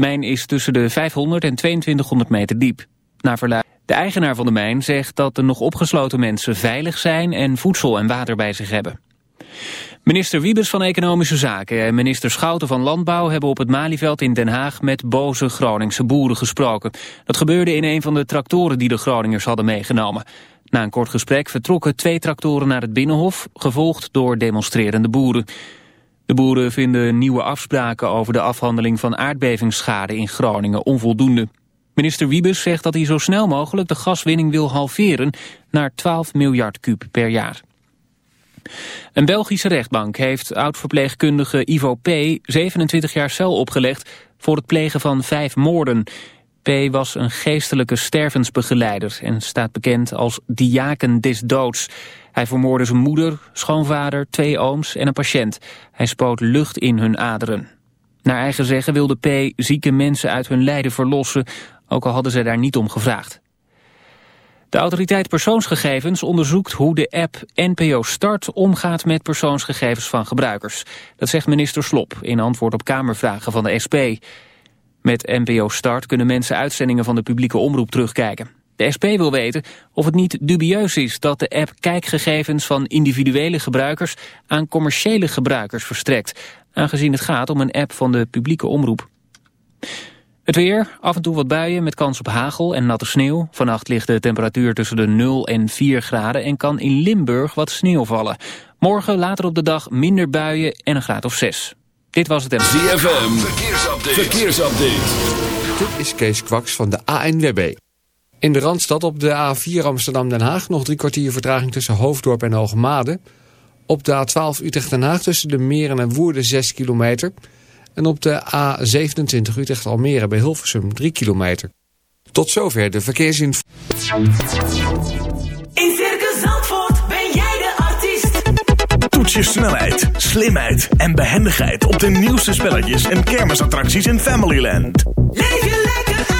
De mijn is tussen de 500 en 2200 meter diep. Naar verluid. De eigenaar van de mijn zegt dat de nog opgesloten mensen veilig zijn en voedsel en water bij zich hebben. Minister Wiebes van Economische Zaken en minister Schouten van Landbouw hebben op het Malieveld in Den Haag met boze Groningse boeren gesproken. Dat gebeurde in een van de tractoren die de Groningers hadden meegenomen. Na een kort gesprek vertrokken twee tractoren naar het Binnenhof, gevolgd door demonstrerende boeren. De boeren vinden nieuwe afspraken over de afhandeling van aardbevingsschade in Groningen onvoldoende. Minister Wiebes zegt dat hij zo snel mogelijk de gaswinning wil halveren naar 12 miljard kuub per jaar. Een Belgische rechtbank heeft oud-verpleegkundige Ivo P. 27 jaar cel opgelegd voor het plegen van vijf moorden. P. was een geestelijke stervensbegeleider en staat bekend als diaken des doods. Hij vermoordde zijn moeder, schoonvader, twee ooms en een patiënt. Hij spoot lucht in hun aderen. Naar eigen zeggen wilde P. zieke mensen uit hun lijden verlossen, ook al hadden ze daar niet om gevraagd. De autoriteit persoonsgegevens onderzoekt hoe de app NPO Start omgaat met persoonsgegevens van gebruikers. Dat zegt minister Slop in antwoord op Kamervragen van de SP. Met NPO Start kunnen mensen uitzendingen van de publieke omroep terugkijken. De SP wil weten of het niet dubieus is dat de app kijkgegevens van individuele gebruikers aan commerciële gebruikers verstrekt, aangezien het gaat om een app van de publieke omroep. Het weer, af en toe wat buien met kans op hagel en natte sneeuw. Vannacht ligt de temperatuur tussen de 0 en 4 graden en kan in Limburg wat sneeuw vallen. Morgen later op de dag minder buien en een graad of 6. Dit was het... ZFM, verkeersupdate. verkeersupdate. Dit is Kees Kwaks van de ANWB. In de Randstad op de A4 Amsterdam-Den Haag... nog drie kwartier vertraging tussen Hoofddorp en Hoogmade. Op de A12 Utrecht-Den Haag tussen de Meren en Woerden 6 kilometer... En op de A27 Utrecht-Almere bij Hilversum 3 kilometer. Tot zover de verkeersinformatie. In Circus Zandvoort ben jij de artiest. Toets je snelheid, slimheid en behendigheid op de nieuwste spelletjes en kermisattracties in Familyland. Leef je lekker uit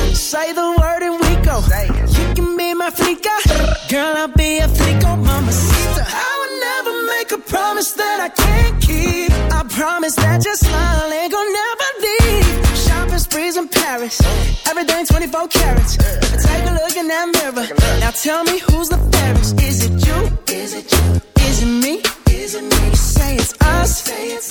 carrots. I take a look in that mirror. Now tell me who's the fairest. Is it you? Is it you? Is it me? Is it me? You say it's us. Say it's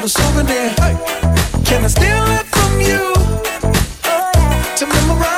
Little souvenir. Can I steal it from you? to memorize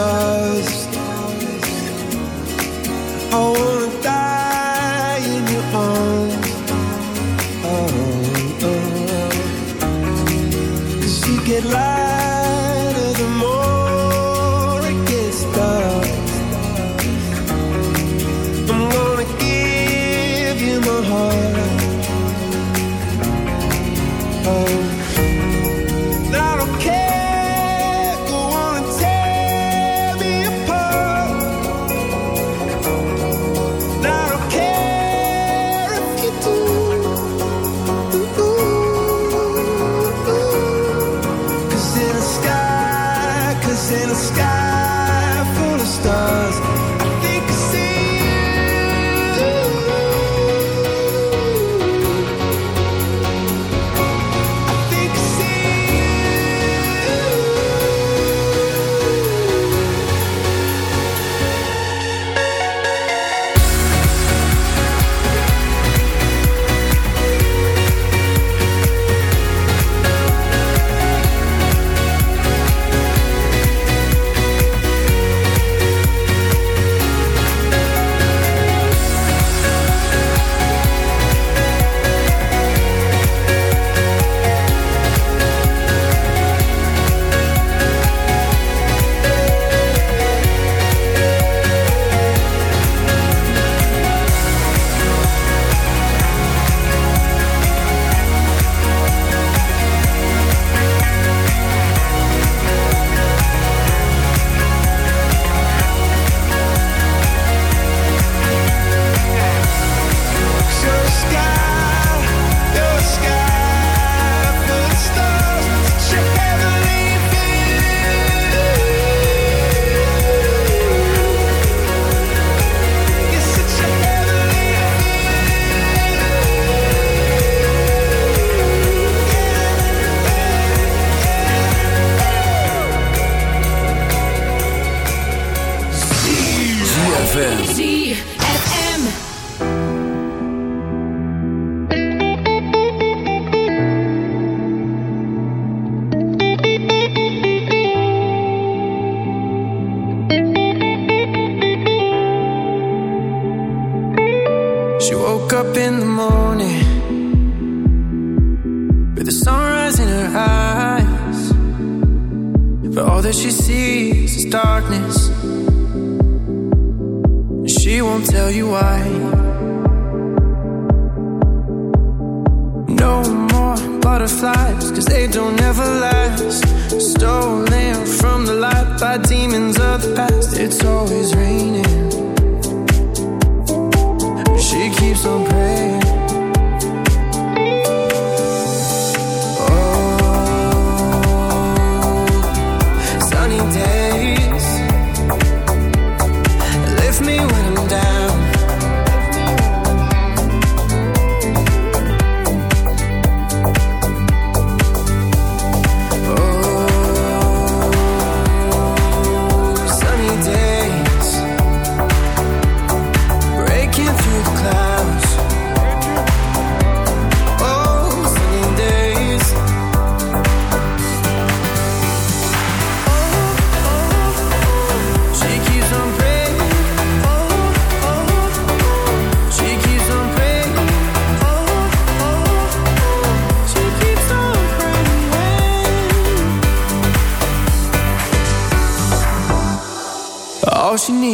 stars. I wanna die in your arms. Oh, oh. oh. Cause you get lighter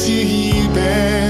se rebela.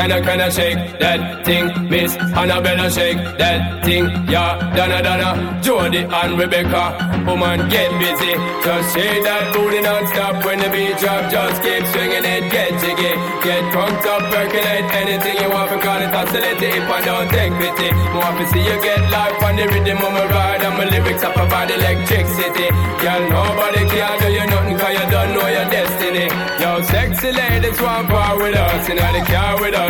Can I, can I shake that thing, miss? Annabella, shake that thing, yeah. Donna, Donna, Jody and Rebecca. Woman, get busy. Just shake that booty non-stop when the beat drop. Just keep swinging it, get jiggy. Get drunk up, percolate anything you want. Because it's oscillate if I don't take pity. Want to see you get life on the rhythm of my ride. And my lyrics up about electricity. Girl, nobody can do you nothing cause you don't know your destiny. Yo, sexy ladies want part with us. You know they car with us,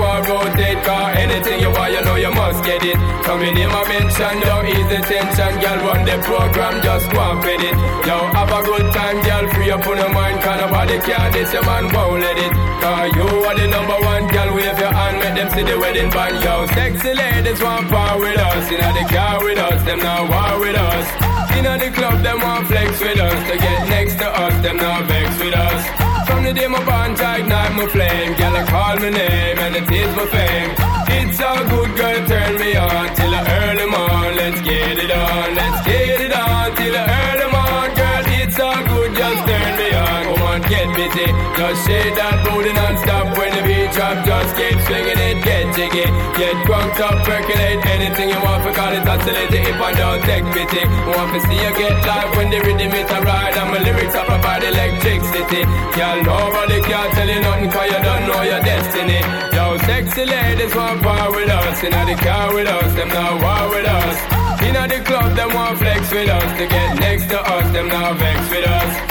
anything you want, you know you must get it. Coming in my mention, don't ease the tension. Girl, run the program, just go fit it. Yo, have a good time, girl, free up on your mind. Cause nobody care, this your man won't let it. Cause you are the number one, girl, wave your hand, make them see the wedding band. Yo, sexy ladies want part with us. You know the car with us, them now war with us. You know the club, them want flex with us. To get next to us, them now the day my bond, ignite my flame. Girl, I call my name and it is my fame. It's all good, girl, turn me on till I early morn. Let's get it on, let's get get busy. Just shake that booty non-stop when the beat drop. Just keep swinging it, get jiggy. Get drunk up, percolate anything you want. Because it's oscillating if I don't take pity. Want to see you get live when the rhythm is a ride. And my lyrics up about electricity. Girl, nobody can tell you nothing cause you don't know your destiny. Yo, sexy ladies want part with us. In the car with us, them now war with us. In the club, them want flex with us. To get next to us, them now vex with us.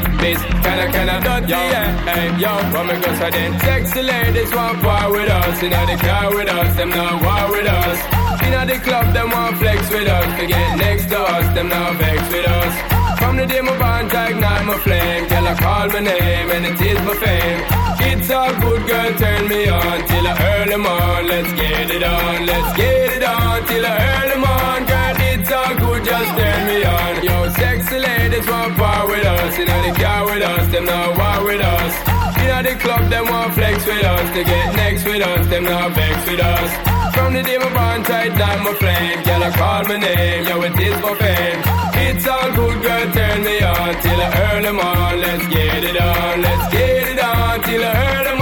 miss. Can I, dirty, yeah. Hey, yo, what me go say then? Sexy ladies want war with us, in the car with us, them not war with us. In the club, them want flex with us. To get next to us, them now vex with us. From the day my bond, ignite my flame. Girl, I call my name and it is my fame. it's a good, girl, turn me on till I early morn. Let's get it on, let's get it on till I early morn. Girl, it's all good, just turn ladies want part with us, you know they car with us, them not war with us. You know the club, them want flex with us, they get next with us, them not vex with us. From the day my bond tight down my flame, girl, I call my name, yo, it is for fame. It's all good, girl, turn me on till I early morn. Let's get it on, let's get it on till I early morn. It's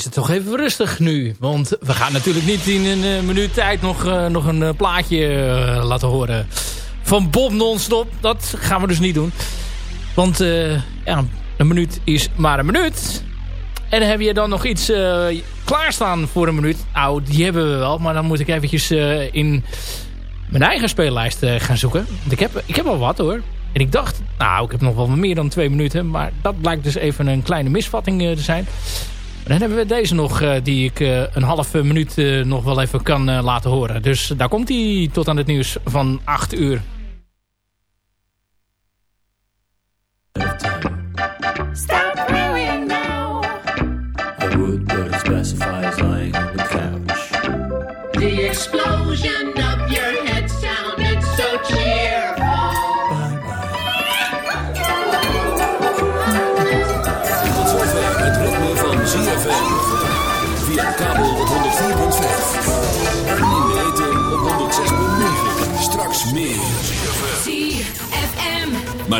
is het toch even rustig nu. Want we gaan natuurlijk niet in een eh, minuut tijd nog, eh, nog een eh, plaatje laten horen van Bob non-stop. Dat gaan we dus niet doen. Want ja, een minuut is maar een minuut. En heb je dan nog iets klaarstaan voor een minuut. Nou, die hebben we wel. Maar dan moet ik eventjes in mijn eigen speellijst gaan zoeken. Want ik heb, ik heb al wat hoor. En ik dacht, nou, ik heb nog wel meer dan twee minuten. Maar dat blijkt dus even een kleine misvatting te zijn. Dan hebben we deze nog, eh, die ik eh, een halve minuut eh, nog wel even kan laten horen. Dus daar komt hij tot aan het nieuws van 8 uur.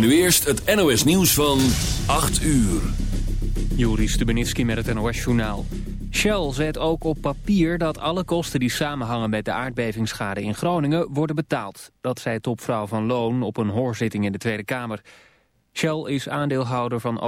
Nu eerst het NOS nieuws van 8 uur. Joris Stubenitski met het NOS-journaal. Shell zet ook op papier dat alle kosten die samenhangen met de aardbevingsschade in Groningen worden betaald. Dat zei topvrouw van Loon op een hoorzitting in de Tweede Kamer. Shell is aandeelhouder van